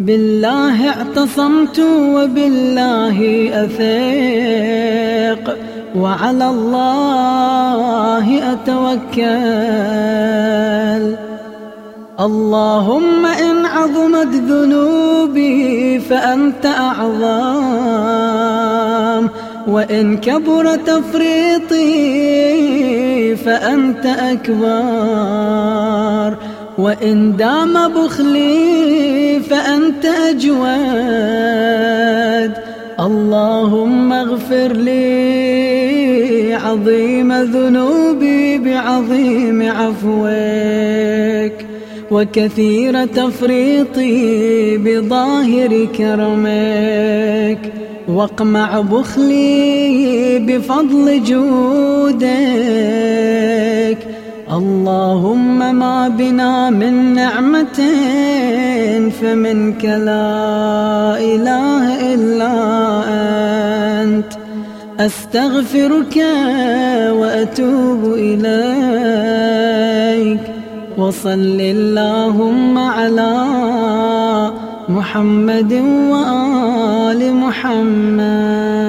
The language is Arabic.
بالله اعتصمت وبالله أثيق وعلى الله أتوكل. اللهم إن عظمت ذنوبي فأنت أعظم وإن كبر تفريطي فأنت أكبر وإن دام بخلي فأنت أجود. اللهم اغفر لي عظيم ذنوبي بعظيم عفوك وكثير تفريطي بظاهر كرمك. واقمع بخلي بفضل جودك. اللهم ما بنا من نعمة فمنك لا إله إلا أنت. أستغفرك وأتوب إليك. وصل اللهم على محمد وآل محمد.